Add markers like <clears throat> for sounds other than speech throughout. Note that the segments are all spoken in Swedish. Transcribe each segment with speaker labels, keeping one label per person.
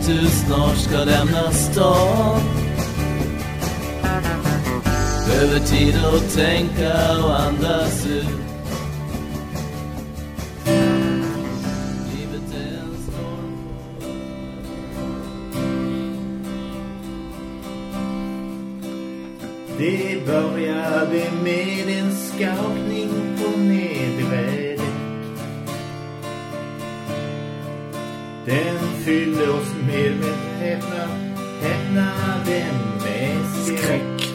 Speaker 1: att du snart ska lämna stan. Behöver tid att tänka och andas ut. Livet är en storm.
Speaker 2: Det började med en skakning på nedre Den fyllde oss med, med häpnad, häpnade med skräck.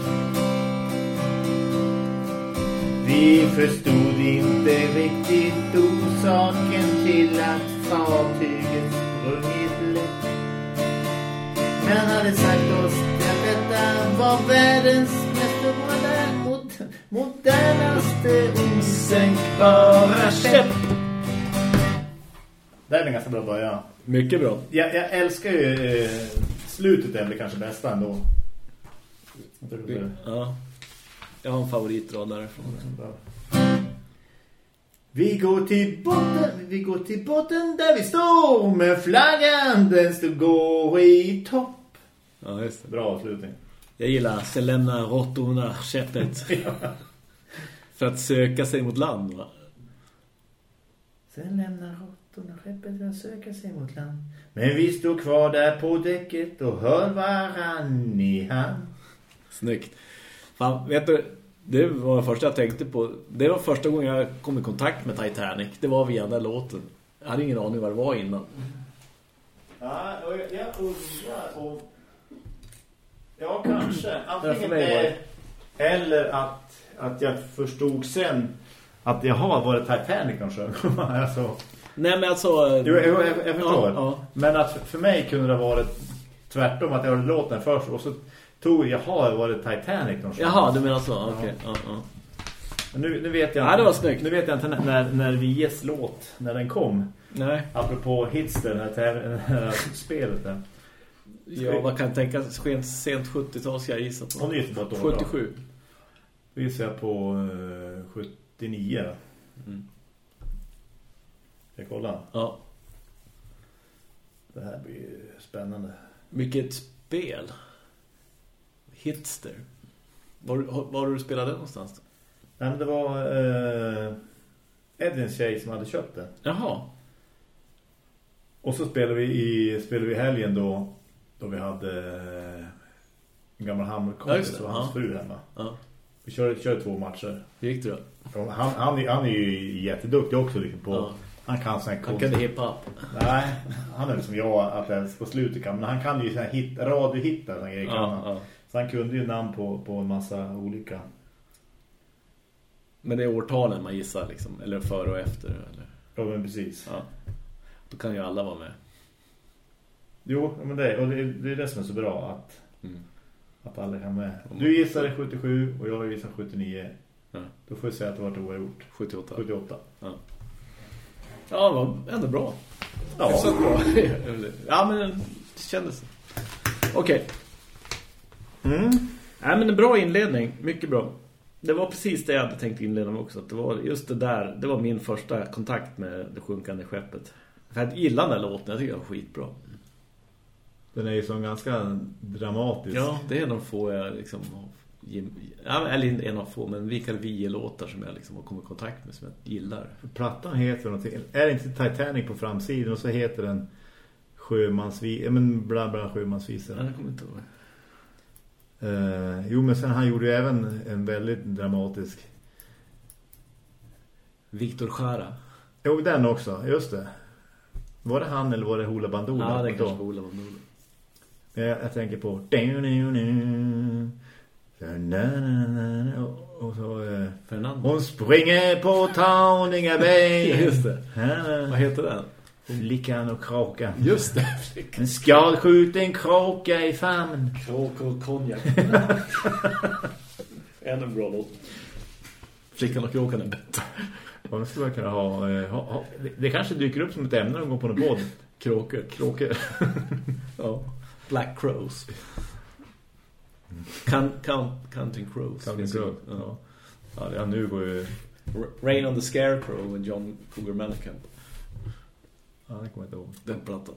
Speaker 2: Vi förstod inte riktigt orsaken till att fartyget sprungit lätt. Men hade sagt oss att detta var världens mest moderna mod, modernaste osänkbara skepp. Det är en ganska bra början.
Speaker 3: Mycket bra.
Speaker 2: Jag, jag älskar ju eh, slutet är väl kanske bästa ändå.
Speaker 3: Ja. Jag har en favoritrad därifrån.
Speaker 2: Vi går till botten, vi går till botten där vi står med flaggan, den står går i topp.
Speaker 3: Ja, just det.
Speaker 2: Bra avslutning.
Speaker 3: Jag gillar sen lämna råttorna skeppet. <laughs> För att söka sig mot land va?
Speaker 2: Sen lämnar råttorna skeppet för att söka sig mot land. Men vi står kvar där på däcket och hör varann i hand.
Speaker 3: Snyggt. Fan, vet du, det var det första jag tänkte på. Det var första gången jag kom i kontakt med Titanic. Det var via den där låten. Jag hade ingen aning vad det var innan.
Speaker 2: Ja, och jag, jag undrar om... Ja, kanske. <clears throat> Antingen det... Eller att, att jag förstod sen att jag har varit Titanic kanske. <laughs> alltså,
Speaker 3: Nej men alltså...
Speaker 2: jo, jag, jag, jag förstår.
Speaker 3: Ja, ja.
Speaker 2: Men att för mig kunde det varit tvärtom att jag hade låten först och så tog jag har varit Titanic någonstans.
Speaker 3: Jaha, du menar så. Okej. Ja, ja.
Speaker 2: Men Nu, nu vet jag
Speaker 3: Ja, det var snyggt.
Speaker 2: Nu vet jag inte när, när Vies låt, när den kom.
Speaker 3: Nej.
Speaker 2: Apropå Hitster, det här, <laughs> det här spelet där.
Speaker 3: Ja, vad kan tänka? Sent, sent 70-tal ska jag gissa på.
Speaker 2: Hon ju på ett år,
Speaker 3: 77.
Speaker 2: Då gissar jag på eh, 79.
Speaker 3: Mm.
Speaker 2: Ska jag kolla?
Speaker 3: Ja.
Speaker 2: Det här blir ju spännande.
Speaker 3: Vilket spel? Hitster. Var, var du spelade någonstans då?
Speaker 2: Nej, men det var eh, Edvins tjej som hade köpt det.
Speaker 3: Jaha.
Speaker 2: Och så spelade vi i spelade vi helgen då då vi hade eh, en gammal
Speaker 3: Ja,
Speaker 2: hammerkompis
Speaker 3: det.
Speaker 2: och hans
Speaker 3: Ja.
Speaker 2: fru hemma.
Speaker 3: Ja.
Speaker 2: Vi körde, körde två matcher.
Speaker 3: Hur gick det då?
Speaker 2: Han, han, är- han är ju jätteduktig också liksom på...
Speaker 3: Ja.
Speaker 2: Han kan sån här
Speaker 3: Han kunde hiphop.
Speaker 2: Nej, han är som jag att det på slutet kan. Men han kan ju så här hit, radiohittar och grejer.
Speaker 3: Ja, ja.
Speaker 2: Så han kunde ju namn på, på en massa olika.
Speaker 3: Men det är årtalen man gissar liksom. Eller före och efter. Eller?
Speaker 2: Ja, men precis.
Speaker 3: Ja. Då kan ju alla vara med.
Speaker 2: Jo, men det, och det, är- det är det som är så bra att,
Speaker 3: Mm.
Speaker 2: att alla kan med. Du gissade 77 och jag gissade 79.
Speaker 3: Ja.
Speaker 2: Då får jag säga att det var oavgjort.
Speaker 3: 78.
Speaker 2: 78.
Speaker 3: Ja. Ja, det var ändå bra.
Speaker 2: Ja.
Speaker 3: Hyfsat bra. <laughs> ja, men det kändes. Okej.
Speaker 2: Mm.
Speaker 3: Nej, men en bra inledning. Mycket bra. Det var precis det jag hade tänkt inleda med också. Att det var just det där. Det var min första kontakt med det sjunkande skeppet. För jag gillar den här låten. Jag tycker den var skitbra.
Speaker 2: Den är ju så ganska dramatisk.
Speaker 3: Ja, det är de få jag liksom... eller en av få, men vilka vi-låtar som jag liksom har kommit i kontakt med som jag gillar.
Speaker 2: Plattan heter någonting. Är det inte Titanic på framsidan och så heter den Sjömansvis, ja, men bla bla Sjömansvisare.
Speaker 3: Ja, det kommer inte ihåg.
Speaker 2: Eh, jo, men sen han gjorde ju även en väldigt dramatisk.
Speaker 3: Viktor Skära.
Speaker 2: Jo, den också, just det. Var det han eller var det Hoola Bandoola?
Speaker 3: Ja, det kanske var Ola Bandoola.
Speaker 2: Jag, jag tänker på och, och så eh,
Speaker 3: Fernando.
Speaker 2: Hon springer på Tauninga Bay <laughs>
Speaker 3: Ja, just det. Vad heter den?
Speaker 2: Flickan och kråkan
Speaker 3: Just det.
Speaker 2: En skadskjuten kråka i famn
Speaker 3: Kråk och konjak. <laughs> En bra låt. Flickan och kråkan är bättre.
Speaker 2: Vad skulle man kunna ha, eh, ha, ha det, kanske dyker upp som ett ämne någon gång på någon podd
Speaker 3: Kråkor.
Speaker 2: Kråkor <laughs>
Speaker 3: Ja. Black Crows. Count, count, counting Crows.
Speaker 2: Counting. Crows,
Speaker 3: Ja.
Speaker 2: Ja, ja nu går ju
Speaker 3: Rain on the Scarecrow med John Cougar Mellencamp.
Speaker 2: Ja, det kommer jag inte ihåg
Speaker 3: Den plattan.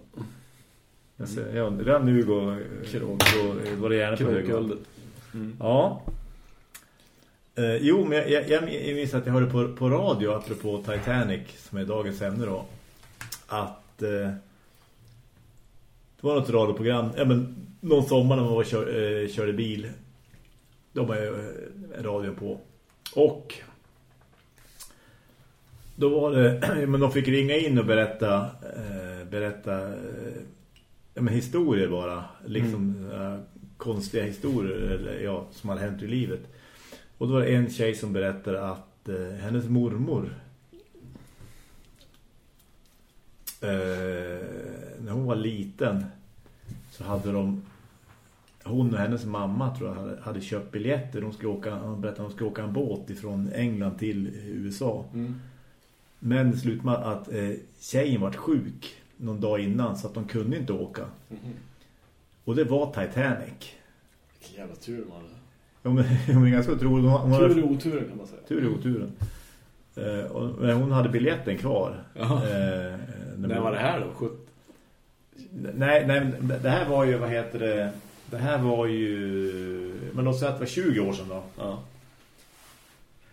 Speaker 2: Jag ser, ja, redan nu går, går, går det gärna på hög
Speaker 3: Kråkguldet. Mm.
Speaker 2: Ja. Eh, jo, men jag, jag, jag minns att jag hörde på, på radio, apropå Titanic, som är dagens ämne då, att eh, det var något radioprogram, ja, men någon sommar när man var kör, eh, körde bil, då var ju eh, radion på. Och då var det, <clears throat> men de fick ringa in och berätta, eh, berätta eh, ja, men historier bara, liksom eh, konstiga historier eller, ja, som hade hänt i livet. Och då var det en tjej som berättade att hennes mormor när hon var liten så hade de hon och hennes mamma tror jag hade, hade köpt biljetter. De skulle åka, hon berättade att de skulle åka en båt ifrån England till USA.
Speaker 3: Mm.
Speaker 2: Men slutade med att eh, tjejen var sjuk någon dag innan så att de kunde inte åka.
Speaker 3: Mhm.
Speaker 2: Och det var Titanic.
Speaker 3: Vilken jävla tur man hade.
Speaker 2: Ja, men, <laughs> ja, men ganska otroligt. Hon, hon
Speaker 3: Tur i oturen kan man säga.
Speaker 2: tur i oturen. Eh, och, men hon hade biljetten kvar.
Speaker 3: Jaha.
Speaker 2: Eh, när
Speaker 3: När var det här då? 70?
Speaker 2: Nej, nej, det här var ju, vad heter det? Det här var ju, men låt säga att det var 20 år sedan då.
Speaker 3: Ja.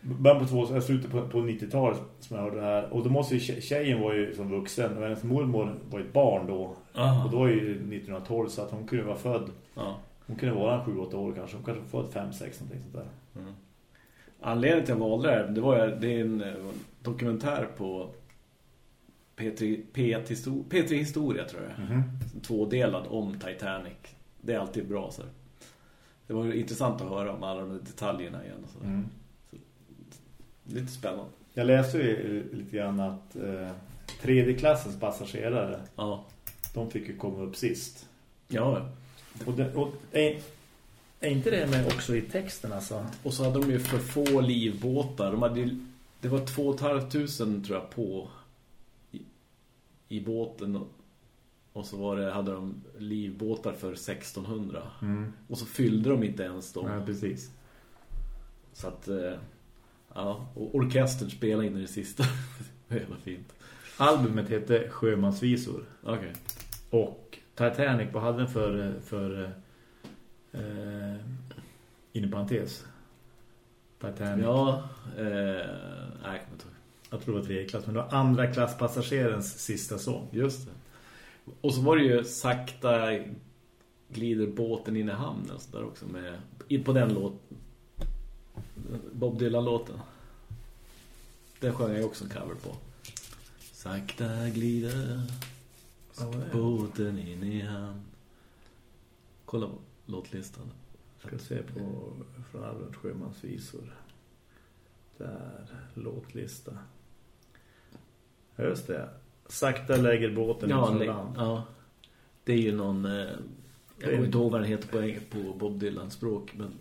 Speaker 2: Början på två, slutet på, på 90-talet som jag hörde det här. Och då måste ju tje- tjejen var ju som vuxen. Och hennes mormor var ju ett barn då.
Speaker 3: Aha.
Speaker 2: Och då var ju 1912 så att hon kunde vara född.
Speaker 3: Ja.
Speaker 2: Hon kunde vara 7-8 år kanske. Hon kanske var född 5-6 någonting sånt där.
Speaker 3: Anledningen till att jag valde det här, det var ju- det är en eh, dokumentär på P3, P1 Histo- P3 Historia tror jag. Tvådelad om Titanic. Det är alltid bra så. här. Det var intressant att höra om alla de detaljerna igen. Så.
Speaker 2: Mm.
Speaker 3: Lite spännande.
Speaker 2: Jag läste ju lite grann att eh, tredje klassens passagerare
Speaker 3: Ja.
Speaker 2: de fick ju komma upp sist.
Speaker 3: Ja.
Speaker 2: Och, det, och är, är inte det med också i texten alltså?
Speaker 3: Och så hade de ju för få livbåtar. De hade det var 2 500 tror jag på i, i båten. Och, så var det, hade de livbåtar för 1600.
Speaker 2: Mm.
Speaker 3: Och så fyllde de inte ens dem.
Speaker 2: Ja, precis.
Speaker 3: Så att, eh, ja. Och orkestern spelade in i det sista. <laughs> det var fint.
Speaker 2: Albumet heter Sjömansvisor.
Speaker 3: Okej.
Speaker 2: Och Titanic, vad hade den för, för eh, inom parentes? Titanic.
Speaker 3: Ja, eh, nej, jag kommer inte ihåg.
Speaker 2: Jag tror det var tredje klass, men det var andra klasspassagerens sista sång.
Speaker 3: Just det. Och så var det ju sakta glider båten in i hamnen så där också med på den låten. Bob Dylan-låten. Den sjöng jag också en cover på. Sakta glider båten in i hamn. Kolla på låtlistan.
Speaker 2: Ska se på från Albert Sjömansvisor. Där, låtlista. Just det. Sakta lägger båten
Speaker 3: Ja, le-
Speaker 2: land.
Speaker 3: ja. Det är ju någon... Eh, jag kommer inte ihåg vad den heter på, på Bob Dylans språk, men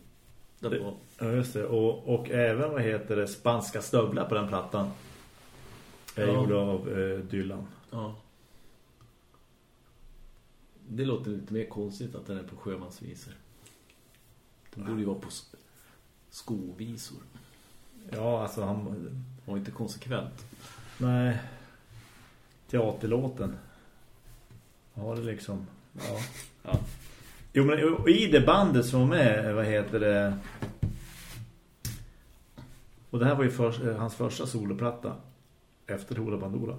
Speaker 3: det
Speaker 2: Det-
Speaker 3: var...
Speaker 2: Ja, just det. Och, och även, vad heter det, spanska stövlar på den plattan. Är
Speaker 3: Ja.
Speaker 2: gjord av eh, Dylan.
Speaker 3: Ja. Det låter lite mer konstigt att den är på sjömansvisor. Den borde ju vara på sk- skovisor.
Speaker 2: Ja, alltså han...
Speaker 3: Och inte konsekvent.
Speaker 2: Nej. Teaterlåten. Ja, det liksom... Ja.
Speaker 3: Ja.
Speaker 2: Jo, men i det bandet som var med, vad heter det... Och det här var ju för, eh, hans första soloplatta. Efter Hora Bandora.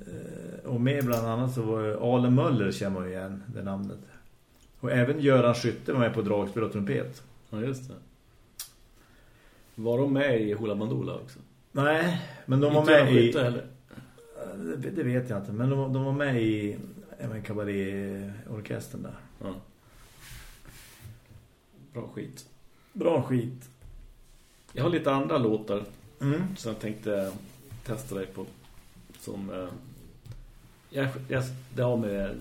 Speaker 2: Eh, Och med bland annat så var ju Ale Möller känner man ju igen det namnet. Och även Göran Skytte var med på dragspel och trumpet.
Speaker 3: Ja, just det. Var de med i Hula Bandoola också?
Speaker 2: Nej, men de var med i...
Speaker 3: Heller.
Speaker 2: Det, det vet jag inte, men de, de var med i även kabaretorkestern där.
Speaker 3: Ja. Bra skit.
Speaker 2: Bra skit.
Speaker 3: Jag har lite andra låtar
Speaker 2: Mm.
Speaker 3: som jag tänkte testa dig på. Som... Eh, jag, jag, det, har med,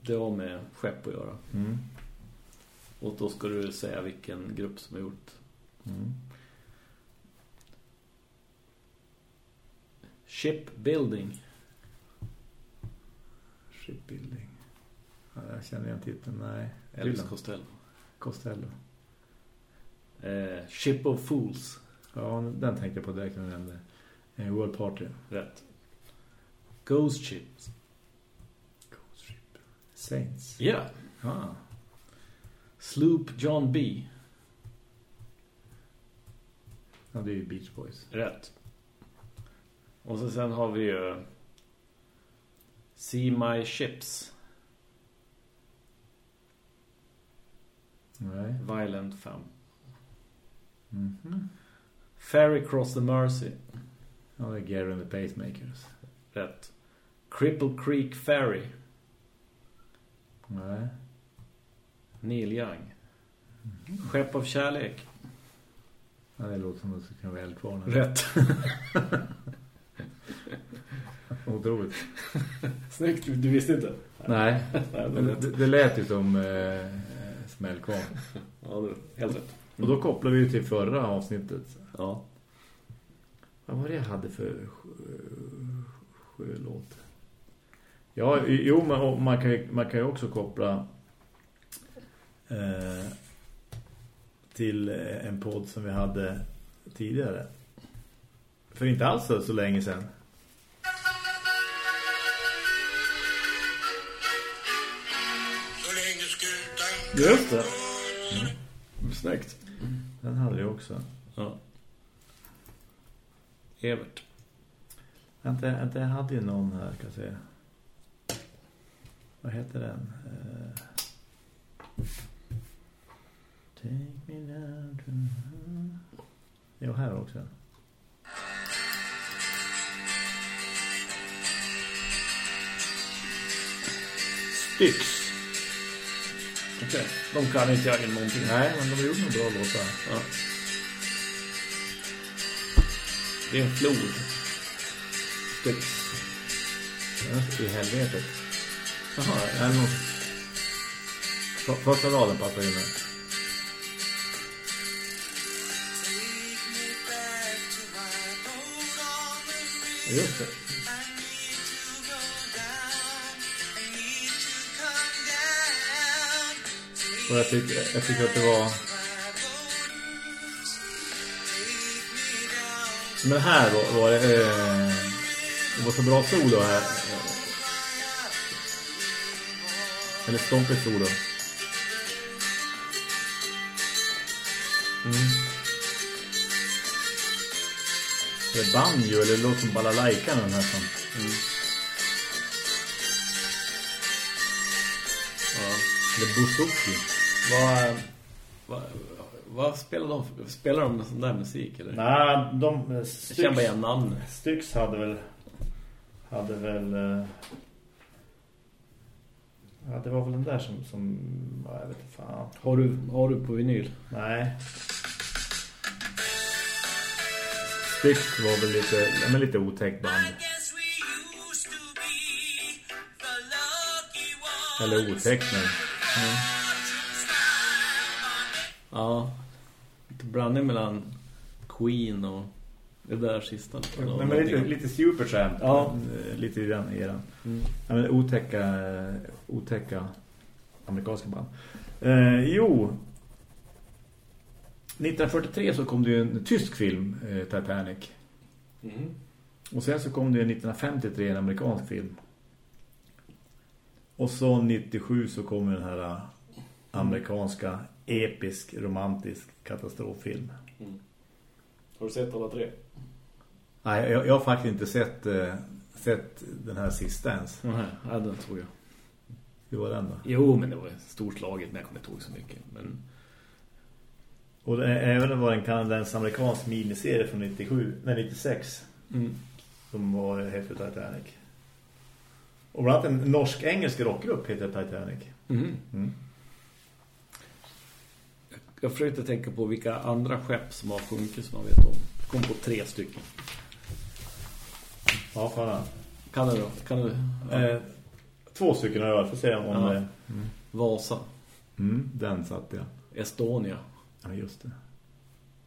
Speaker 3: det har med skepp att göra.
Speaker 2: Mm.
Speaker 3: Och då ska du säga vilken grupp som har gjort
Speaker 2: Mm.
Speaker 3: Shipbuilding.
Speaker 2: Shipbuilding. Ja, jag känner igen titeln, nej.
Speaker 3: Elvis. Costello.
Speaker 2: Costello.
Speaker 3: Eh, Ship of Fools.
Speaker 2: Ja, den tänkte jag på direkt när jag nämnde. Eh, World Party.
Speaker 3: Rätt. Ghost Ships.
Speaker 2: Ghost Ship. Saints.
Speaker 3: Ja.
Speaker 2: Ah.
Speaker 3: Sloop John B.
Speaker 2: Ja, det är ju Beach Boys.
Speaker 3: Rätt. Och så sen har vi ju See My Ships.
Speaker 2: Nej.
Speaker 3: Violent Femme.
Speaker 2: Mhm.
Speaker 3: Ferry Cross the Mercy.
Speaker 2: Ja, det är Gary and the Pacemakers.
Speaker 3: Rätt. Cripple Creek Ferry.
Speaker 2: Nej.
Speaker 3: Neil Young. Skepp av kärlek.
Speaker 2: Ja, det låter som att det kunna vara Eldkvarnen.
Speaker 3: Rätt. <laughs> <laughs>
Speaker 2: Otroligt.
Speaker 3: Snyggt, du visste inte?
Speaker 2: Nej, <laughs> det, det lät ju som eh, smällkvarn.
Speaker 3: Ja, du, helt rätt.
Speaker 2: Och då kopplar vi ju till förra avsnittet.
Speaker 3: Ja.
Speaker 2: Vad var det jag hade för sjö- sjölåt? Ja, jo, och man kan, ju, man kan ju också koppla eh, till eh, en podd som vi hade tidigare. För inte alls så, så länge sedan.
Speaker 3: Just det. Snyggt.
Speaker 2: Den hade vi också.
Speaker 3: Ja. Evert.
Speaker 2: Vänta, vänta, jag hade ju någon här, ska jag säga. Vad heter den? Eh, Take me down to... Jo, här också.
Speaker 3: Styx. Okej, de kan inte jag in någonting.
Speaker 2: Nej, men de har gjort några bra låtar.
Speaker 3: Ja. Det är en flod. Styx.
Speaker 2: Ja, I helvetet.
Speaker 3: Jaha,
Speaker 2: Är någon... För- Första raden passar in här. Just det. Och jag tycker, jag tycker att det var... Men här var, var det... Eh, det var så bra solo här. Eller stompigt solo. Mm. Är banjo eller det låter som balalaika den här som.
Speaker 3: Ja.
Speaker 2: Eller bouzouki.
Speaker 3: Vad, vad, vad spelar de? Spelar de med sån där musik eller?
Speaker 2: Nej, de...
Speaker 3: Jag känner bara igen namnet.
Speaker 2: Styx hade väl... Hade väl... eh, Ja, det var väl den där som... som ja, jag vet inte fan.
Speaker 3: Har du, har du på vinyl?
Speaker 2: Nej. Styx var väl lite... Ja, men lite otäckt band. Eller otäckt, men...
Speaker 3: Ja. Lite blandning mellan Queen och det där sista.
Speaker 2: Men, men lite, lite Supertramp.
Speaker 3: Ja.
Speaker 2: eh, Lite i den eran.
Speaker 3: Mm.
Speaker 2: Ja, men otäcka, otäcka amerikanska band. Eh, jo. 1943 så kom det ju en tysk film, eh, Titanic.
Speaker 3: Mm.
Speaker 2: Och sen så kom det ju 1953 en amerikansk film. Och så 97 så kom den här eh, amerikanska episk, romantisk katastroffilm.
Speaker 3: Har du sett alla tre?
Speaker 2: Nej, jag, jag har faktiskt inte sett, eh, sett den här sista ens.
Speaker 3: Nej, ja, den tror jag.
Speaker 2: Hur var den då?
Speaker 3: Jo, men det var storslaget, men jag kommer inte ihåg så mycket. Men
Speaker 2: Och det, är- även det var en kanadensisk-amerikansk miniserie från 97, nej 96
Speaker 3: mm.
Speaker 2: som var heter Titanic. Och bland annat en norsk-engelsk rockgrupp heter Titanic.
Speaker 3: Mm.
Speaker 2: Mm.
Speaker 3: Jag försökte tänka på vilka andra skepp som har sjunkit som man vet om. Kom på tre stycken.
Speaker 2: Ja, fan.
Speaker 3: Kan du då? Kan du? Ja.
Speaker 2: Eh, två stycken har jag, får se om
Speaker 3: Ja.
Speaker 2: det...
Speaker 3: Vasa,
Speaker 2: Mm, den satt jag.
Speaker 3: Estonia,
Speaker 2: Ja, just det.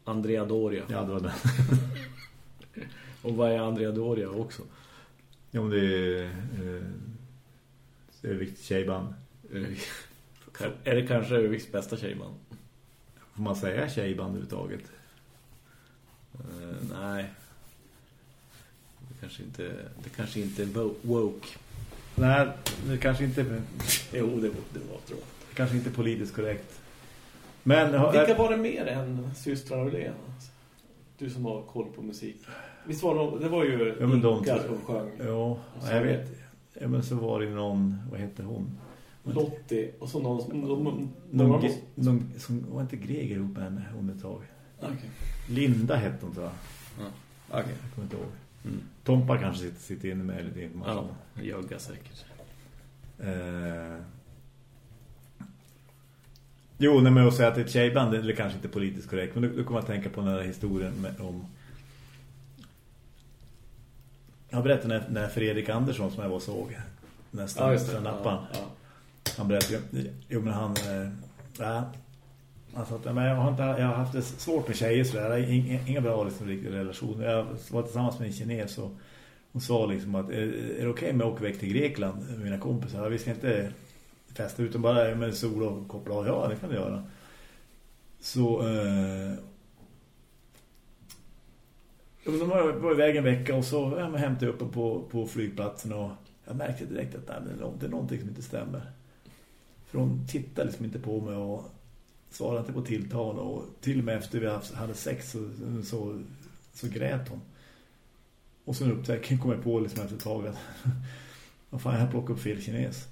Speaker 3: Andrea Doria.
Speaker 2: Ja, det var den. <laughs>
Speaker 3: Och vad är Andrea Doria också?
Speaker 2: ja, men det är... Eh, det är ett riktigt tjejband. <laughs>
Speaker 3: Är det kanske Öviks bästa tjejman?
Speaker 2: Får man säga tjejband överhuvudtaget?
Speaker 3: Eh, nej. Det kanske inte, det kanske inte är wo- woke.
Speaker 2: Nej, det kanske inte <laughs>
Speaker 3: Jo, det var, det var tror jag.
Speaker 2: kanske inte politiskt korrekt. Men
Speaker 3: Vilka var det mer än systrarna Ullén? Du som har koll på musik. Visst var de, det var ju
Speaker 2: Ja, men de-
Speaker 3: som sjöng.
Speaker 2: Ja, jag vet. Ja, men så var det någon, vad hette hon?
Speaker 3: Lottie och så någon... någon, någon,
Speaker 2: Någon,
Speaker 3: någon
Speaker 2: ge- någon som var inte Greger ihop med henne hon ett tag.
Speaker 3: Okej.
Speaker 2: Linda hette hon tror jag.
Speaker 3: Okej.
Speaker 2: Jag kommer inte ihåg.
Speaker 3: Mm.
Speaker 2: Tompa kanske sitter, sitter inne med lite information.
Speaker 3: Ja, jogga säkert.
Speaker 2: Eh. Jo, nej, men att säga att ett tjejband är kanske inte politiskt korrekt. Men då, då kommer man tänka på den här historien med, om... Jag berättade när, när Fredrik Andersson som jag var såg nästan
Speaker 3: Ja, det.
Speaker 2: stand-upan.
Speaker 3: Ja, ja.
Speaker 2: Han berättade ju, jo men han... äh, han sa att men jag, har inte, jag har haft det svårt med tjejer så där. Jag har Inga, inga bra liksom, riktiga relationer. Jag var tillsammans med en kines och hon sa liksom att är, är det okej med att åka iväg till Grekland med mina kompisar? Vi ska inte festa utan bara med sol och koppla av. Ja, det kan du göra. Så... Eh, men de var, var iväg en vecka och så ja, hämtade jag upp dem på, på flygplatsen och jag märkte direkt att nej, det, det är någonting som inte stämmer. För hon tittade liksom inte på mig och svarade inte på tilltal och till och med efter vi hade sex så, så, så grät hon. Och sen upptäckte kom jag på liksom efter ett tag att <laughs> vad fan, jag har plockat upp fel kines.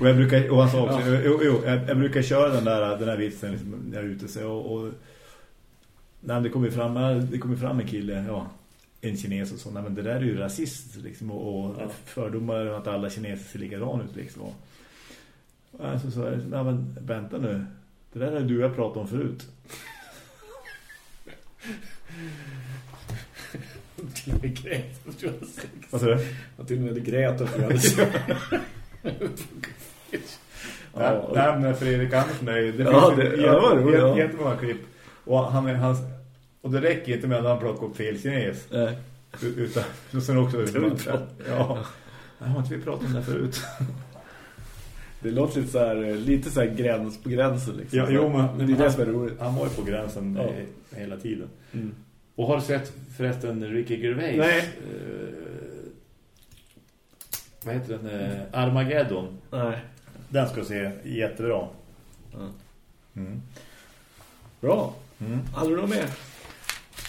Speaker 2: och jag brukar, och han sa också, jo, jo, jag, jag brukar köra den där, den där vitsen liksom, när jag är ute så, och, och när det kommer fram, det kommer fram en kille, ja, en kines och så, nej, men det där är ju rasist liksom, och, och
Speaker 3: Ja.
Speaker 2: fördomar att alla kineser ser likadana ut liksom. Och, och så nej men vänta nu, det där är du jag pratade om förut.
Speaker 3: Till och med grät. Sex.
Speaker 2: Vad sa du?
Speaker 3: Jag till och med grät och jag
Speaker 2: Ja, nej, men Fredrik Andersson är ju det
Speaker 3: Ja, det- ja, det var det,
Speaker 2: jätte- jättemånga klipp. Och han hans och det räcker inte med att han plockar upp fel kines.
Speaker 3: Nej.
Speaker 2: Utan och sen också
Speaker 3: pratat- <laughs>
Speaker 2: Ja. Nej, har inte vi pratat om det förut? <laughs>
Speaker 3: Det låter lite så här, lite så här gräns på gränsen liksom.
Speaker 2: Ja, jo, men,
Speaker 3: det är det som är roligt.
Speaker 2: Han var ju på gränsen
Speaker 3: Ja.
Speaker 2: hela tiden.
Speaker 3: Mm.
Speaker 2: Och har du sett förresten Ricky Gervais?
Speaker 3: Nej.
Speaker 2: Eh, vad heter den? Eh, Armageddon.
Speaker 3: Nej.
Speaker 2: Den ska se jättebra.
Speaker 3: Ja.
Speaker 2: Mm.
Speaker 3: Bra.
Speaker 2: Mm.
Speaker 3: Hade du något mer?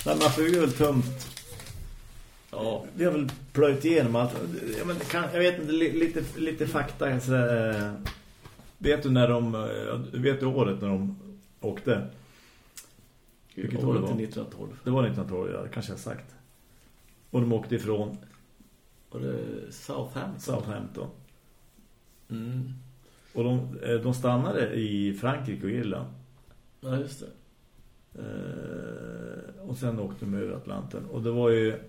Speaker 2: Nej, men alltså, vi har väl tömt
Speaker 3: Ja.
Speaker 2: Vi har väl plöjt igenom allt. Ja, men kan, jag vet inte, li- lite, lite fakta. Så, eh, vet du när de... eh, Vet du året när de åkte? Vilket år det var?
Speaker 3: till 1912.
Speaker 2: Det var 1912, ja, det kanske jag har sagt. Och de åkte ifrån
Speaker 3: Var det Southampton?
Speaker 2: Southampton.
Speaker 3: Mm.
Speaker 2: Och de, eh, de stannade i Frankrike och Irland.
Speaker 3: Ja, just det.
Speaker 2: Eh, och sen åkte de över Atlanten. Och det var ju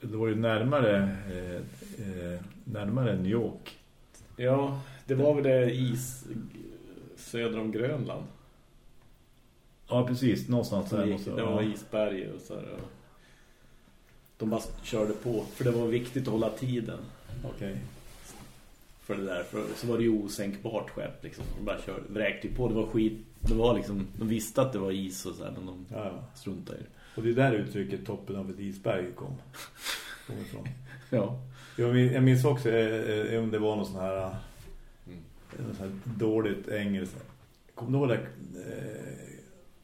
Speaker 2: det var ju närmare eh, eh, närmare New York.
Speaker 3: Ja, det var väl det is söder om Grönland.
Speaker 2: Ja, precis. Någonstans där
Speaker 3: Det, det var isberg och så här. och De bara körde på. För det var viktigt att hålla tiden
Speaker 2: Okej.
Speaker 3: för det där. För så var det ju osänkbart skepp liksom. De bara körde, vräkte på. Det var skit. Det var liksom, de visste att det var is och så här, men de
Speaker 2: Ja, ja.
Speaker 3: struntade i det.
Speaker 2: Och det är där uttrycket toppen av ett isberg kom. kom ifrån. <laughs>
Speaker 3: Ja.
Speaker 2: Jag minns, jag minns också eh, eh, om det var någon sån här, eh,
Speaker 3: Mm.
Speaker 2: någon sån här dåligt engelskt. Kommer du ihåg det?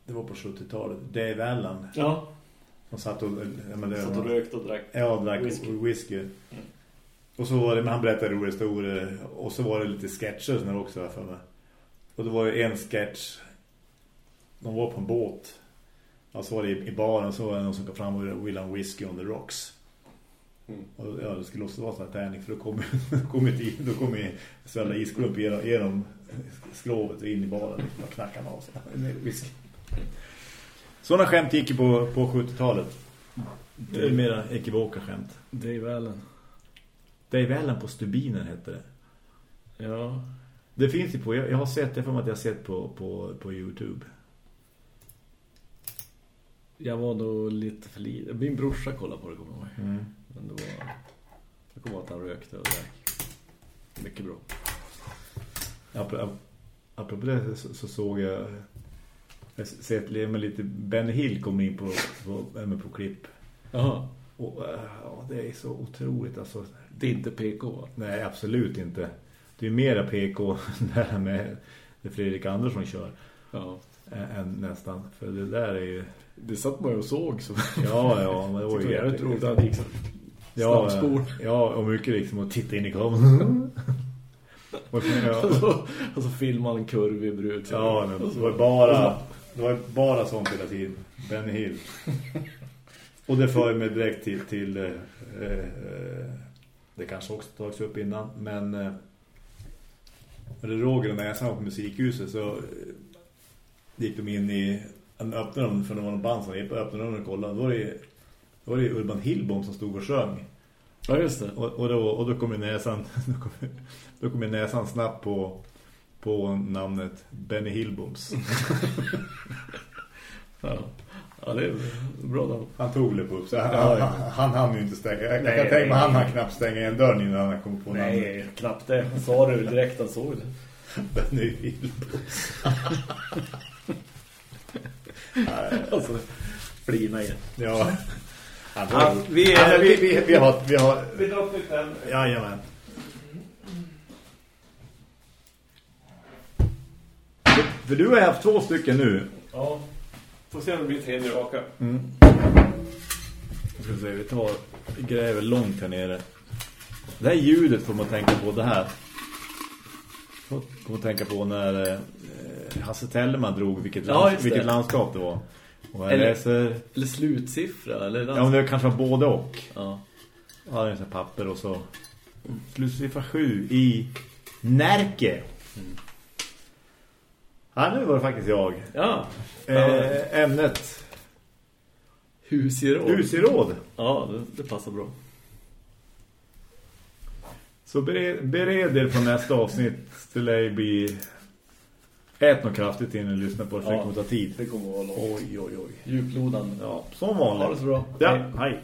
Speaker 2: Det var på 70-talet. Dave Allen.
Speaker 3: Ja.
Speaker 2: Som satt och, ja, men det,
Speaker 3: Satt och rökte och drack.
Speaker 2: Ja, drack
Speaker 3: Whisky.
Speaker 2: whisky. whisky. Och så var det, men han berättade roliga historier. Och så var det lite sketcher också var för mig. Och det var ju en sketch. De var på en båt. Och så var det i, baren så var det någon som kom fram och ville ha en whisky on the rocks.
Speaker 3: Mm.
Speaker 2: Och ja, det skulle också vara Titanic för då kom ju kom ju då kom ju svälla isklump genom, genom skrovet och in i baren liksom, och knackade av sig med whisky. Sådana skämt gick ju på, på 70-talet. Det är mera ekivoka skämt.
Speaker 3: Dave Allen.
Speaker 2: Dave Allen på Stubinen hette det.
Speaker 3: Ja.
Speaker 2: Det finns ju på, jag, jag har sett det för mig att jag har sett på, på, på Youtube.
Speaker 3: Jag var nog lite för liten. Min brorsa kollade på det, kommer jag ihåg.
Speaker 2: Mm.
Speaker 3: Men det var... Jag kommer ihåg att han rökte och drack. Mycket bra.
Speaker 2: Apropå, apropå det så, så såg jag jag sett med lite Ben Hill kom in på, på, på, klipp.
Speaker 3: Jaha.
Speaker 2: Och, eh, ja, det är så otroligt alltså.
Speaker 3: Det är inte PK va?
Speaker 2: Nej, absolut inte. Det är mera PK <laughs> det här med det Fredrik Andersson kör
Speaker 3: Ja.
Speaker 2: Än nästan. För det där är ju...
Speaker 3: Det satt man ju och såg så.
Speaker 2: Ja, ja, men det var ju <laughs>
Speaker 3: jävligt roligt att han gick så.
Speaker 2: Ja, ja, och mycket liksom att titta in i kameran. och,
Speaker 3: så, och så filmade en kurvig brud. så-
Speaker 2: ja, men det var bara det var bara sånt hela tiden. Benny Hill. <laughs> Och det för mig direkt till, till eh, eh, det kanske också tagits upp innan, men eh, när Roger och var på musikhuset så gick de in i en öppnade de för det var någon band som gick öppnade de och kollade. Då var det, då var det Urban Hillbom som stod och sjöng.
Speaker 3: Ja, just det.
Speaker 2: Och, och, då, och då kom ju näsan <laughs> då kom, då kom näsan snabbt på på namnet Benny Hillboms. <laughs>
Speaker 3: Ja, ja det är bra då.
Speaker 2: Han tog upp så han,
Speaker 3: Ja, ja.
Speaker 2: han, han hann ju inte stänga. Jag,
Speaker 3: Nej,
Speaker 2: kan tänka mig
Speaker 3: nej.
Speaker 2: han hann knappt stänga en dörr innan han kom på namnet
Speaker 3: Nej, knappt det. Han sa det direkt han såg det. <laughs>
Speaker 2: Benny Hillboms.
Speaker 3: Alltså, flina igen.
Speaker 2: Ja.
Speaker 3: Ja, vi
Speaker 2: ja, vi, vi, vi har... Vi har
Speaker 3: Vi drar upp än.
Speaker 2: Jajamän. För, du har haft två stycken nu.
Speaker 3: Ja. Får se om det blir tredje raka.
Speaker 2: Jag ska se, vi tar vi gräver långt här nere. Det här ljudet får man tänka på det här. Får får man tänka på när eh, Hasse Tellerman drog vilket,
Speaker 3: Ja,
Speaker 2: lands, vilket landskap det var. Och
Speaker 3: Eller-
Speaker 2: läser...
Speaker 3: Eller slutsiffra. Eller
Speaker 2: Ja, men det kanske var både och.
Speaker 3: ja.
Speaker 2: Jag hade en sån papper och så... Slutsiffra 7 i Närke. Ja, nu var det faktiskt jag.
Speaker 3: Ja.
Speaker 2: Eh, ämnet
Speaker 3: Husgeråd.
Speaker 2: husgeråd.
Speaker 3: Ja, det, det passar bra.
Speaker 2: Så bered, bered er på nästa avsnitt till att bli ät något kraftigt innan ni lyssnar på det. För det
Speaker 3: Ja.
Speaker 2: kommer ta tid.
Speaker 3: Det kommer att vara långt.
Speaker 2: Oj, oj, oj.
Speaker 3: Djuplodande.
Speaker 2: Ja, som vanligt.
Speaker 3: Ha det så bra.
Speaker 2: Ja,
Speaker 3: Hej.
Speaker 2: hej.